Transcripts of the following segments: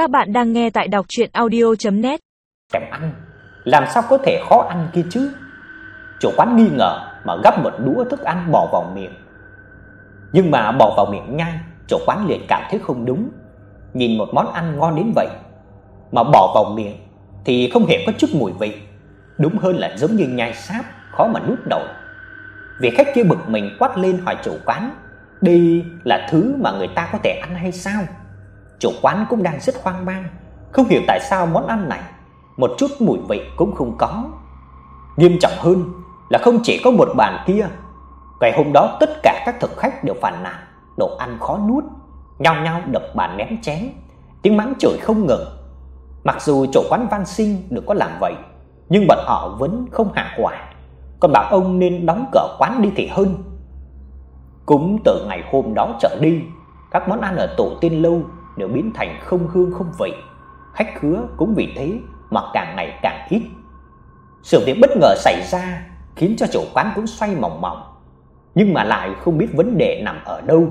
Các bạn đang nghe tại đọc audio net Kèm ăn, làm sao có thể khó ăn kia chứ? Chủ quán nghi ngờ mà gắp một đũa thức ăn bỏ vào miệng. Nhưng mà bỏ vào miệng nhai, chủ quán liền cảm thấy không đúng. Nhìn một món ăn ngon đến vậy mà bỏ vào miệng thì không hề có chút mùi vị, đúng hơn là giống như nhai sáp, khó mà nuốt nổi. Vị khách kia bực mình quát lên hỏi chủ quán, đây là thứ mà người ta có thể ăn hay sao? Chủ quán cũng đang rất hoang mang, không hiểu tại sao món ăn này một chút mùi vị cũng không có. Nghiêm trọng hơn là không chỉ có một bàn kia, ngày hôm đó tất cả các thực khách đều phàn nàn đồ ăn khó nuốt, nhao nhao đập bàn ném chén, tiếng mắng chửi không ngừng. Mặc dù chủ quán Văn Sinh được có làm vậy, nhưng bọn họ vẫn không hạ hỏa, còn bảo ông nên đóng cửa quán đi thì hơn. Cũng từ ngày hôm đó trở đi, các món ăn ở tổ tiên lâu đều biến thành không hương không vị. Khách khứa cũng vì thế mà càng ngày càng ít. Sự việc bất ngờ xảy ra khiến cho chủ quán cũng xoay mòng mòng, nhưng mà lại không biết vấn đề nằm ở đâu.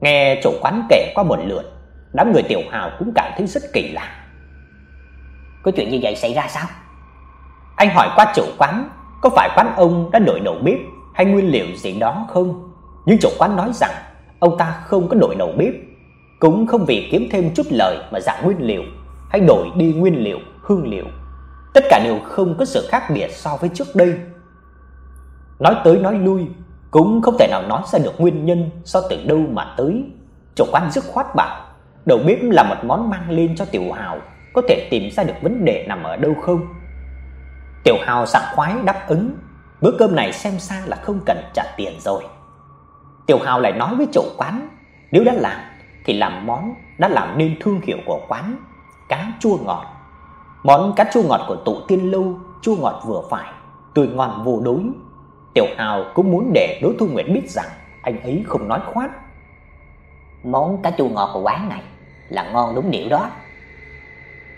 Nghe chủ quán kể qua một lượt, đám người tiểu hào cũng cảm thấy rất kỳ lạ. Có chuyện như vậy xảy ra sao? Anh hỏi qua chủ quán, có phải quán ông đã đổi đầu bếp hay nguyên liệu gì đó không? Nhưng chủ quán nói rằng ông ta không có đổi đầu bếp, cũng không vì kiếm thêm chút lời mà giảm nguyên liệu hay đổi đi nguyên liệu, hương liệu. Tất cả đều không có sự khác biệt so với trước đây. Nói tới nói lui, cũng không thể nào nói ra được nguyên nhân do từ đâu mà tới. Chủ quán dứt khoát bảo, đầu bếp là một món mang lên cho Tiểu Hào, có thể tìm ra được vấn đề nằm ở đâu không? Tiểu Hào sảng khoái đáp ứng, bữa cơm này xem ra là không cần trả tiền rồi. Tiểu Hào lại nói với chủ quán, nếu đã làm thì làm món đã làm nên thương hiệu của quán, cá chua ngọt. Món cá chua ngọt của tụ tiên lâu chua ngọt vừa phải, tươi ngon vô đối. Tiểu Hào cũng muốn để Đỗ Thu Nguyệt biết rằng anh ấy không nói khoác. Món cá chua ngọt của quán này là ngon đúng điệu đó.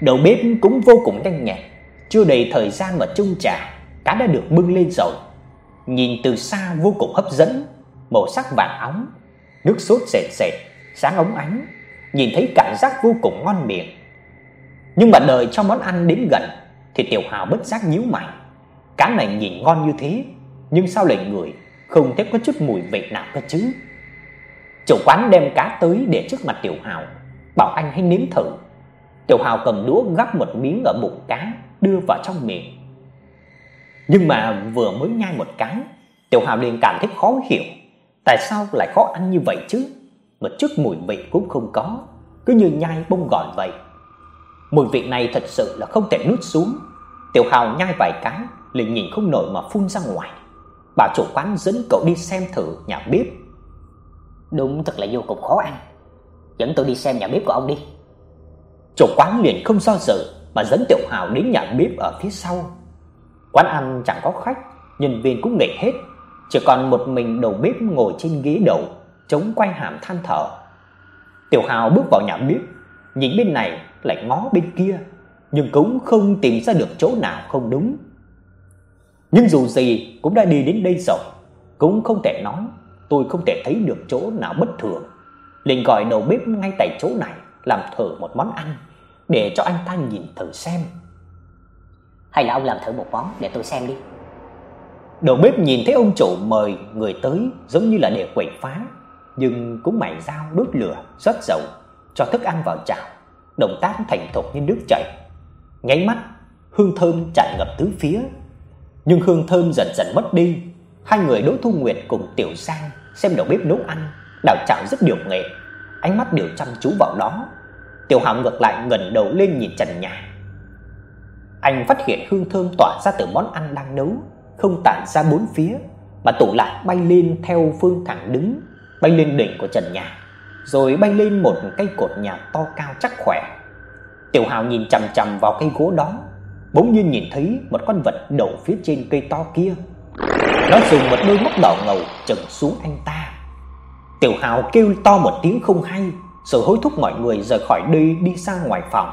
Đầu bếp cũng vô cùng nhanh nhẹn, chưa đầy thời gian mà chung trà, cá đã được bưng lên rồi. Nhìn từ xa vô cùng hấp dẫn, màu sắc vàng óng, nước sốt sệt sệt, sáng óng ánh, nhìn thấy cảm giác vô cùng ngon miệng. Nhưng mà đợi cho món ăn đến gần thì Tiểu Hào bất giác nhíu mày. Cá này nhìn ngon như thế, nhưng sao lại người không thấy có chút mùi vị nào cơ chứ? Chủ quán đem cá tới để trước mặt Tiểu Hào, bảo anh hãy nếm thử. Tiểu Hào cầm đũa gắp một miếng ở bụng cá, đưa vào trong miệng. Nhưng mà vừa mới nhai một cái, Tiểu Hào liền cảm thấy khó hiểu, tại sao lại khó ăn như vậy chứ? Một chút mùi vị cũng không có, cứ như nhai bông gòn vậy. Mùi vị này thật sự là không thể nuốt xuống. Tiểu Hào nhai vài cái, liền nhìn không nổi mà phun ra ngoài. Bà chủ quán dẫn cậu đi xem thử nhà bếp. Đúng thật là vô cùng khó ăn. Dẫn tôi đi xem nhà bếp của ông đi. Chủ quán liền không do dự mà dẫn Tiểu Hào đến nhà bếp ở phía sau. Quán ăn chẳng có khách, nhân viên cũng nghỉ hết, chỉ còn một mình đầu bếp ngồi trên ghế đầu, chống quay hàm than thở. Tiểu Hào bước vào nhà bếp, nhìn bên này lại ngó bên kia, nhưng cũng không tìm ra được chỗ nào không đúng. Nhưng dù gì cũng đã đi đến đây rồi, cũng không thể nói tôi không thể thấy được chỗ nào bất thường. Liền gọi đầu bếp ngay tại chỗ này làm thử một món ăn để cho anh ta nhìn thử xem. Hay là ông làm thử một món để tôi xem đi. Đầu bếp nhìn thấy ông chủ mời người tới giống như là để quậy phá, nhưng cũng mày dao đốt lửa, rót dầu cho thức ăn vào chảo, động tác thành thục như nước chảy. Nháy mắt, hương thơm tràn ngập tứ phía. Nhưng hương thơm dần dần mất đi. Hai người Đỗ Thu Nguyệt cùng Tiểu Giang xem đầu bếp nấu ăn, đào chảo rất điều nghệ, ánh mắt đều chăm chú vào đó. Tiểu Hạo ngược lại ngẩng đầu lên nhìn trần nhà. Anh phát hiện hương thơm tỏa ra từ món ăn đang nấu, không tản ra bốn phía mà tụ lại bay lên theo phương thẳng đứng, bay lên đỉnh của trần nhà, rồi bay lên một cây cột nhà to cao chắc khỏe. Tiểu Hào nhìn chằm chằm vào cây gỗ đó, bỗng nhiên nhìn thấy một con vật đậu phía trên cây to kia. Nó dùng một đôi mắt đỏ ngầu chừng xuống anh ta. Tiểu Hào kêu to một tiếng không hay, rồi hối thúc mọi người rời khỏi đây đi ra ngoài phòng.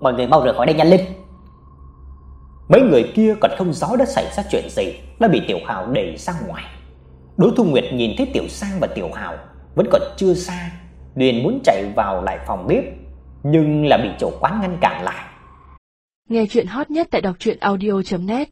Mọi người mau rời khỏi đây nhanh lên. Mấy người kia còn không rõ đã xảy ra chuyện gì, đã bị Tiểu Hào đẩy ra ngoài. Đỗ Thu Nguyệt nhìn thấy Tiểu Sang và Tiểu Hạo vẫn còn chưa xa, liền muốn chạy vào lại phòng bếp, nhưng là bị chủ quán ngăn cản lại. Nghe chuyện hot nhất tại đọc truyện audio net